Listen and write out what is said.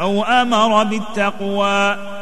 أو أمر بالتقوى.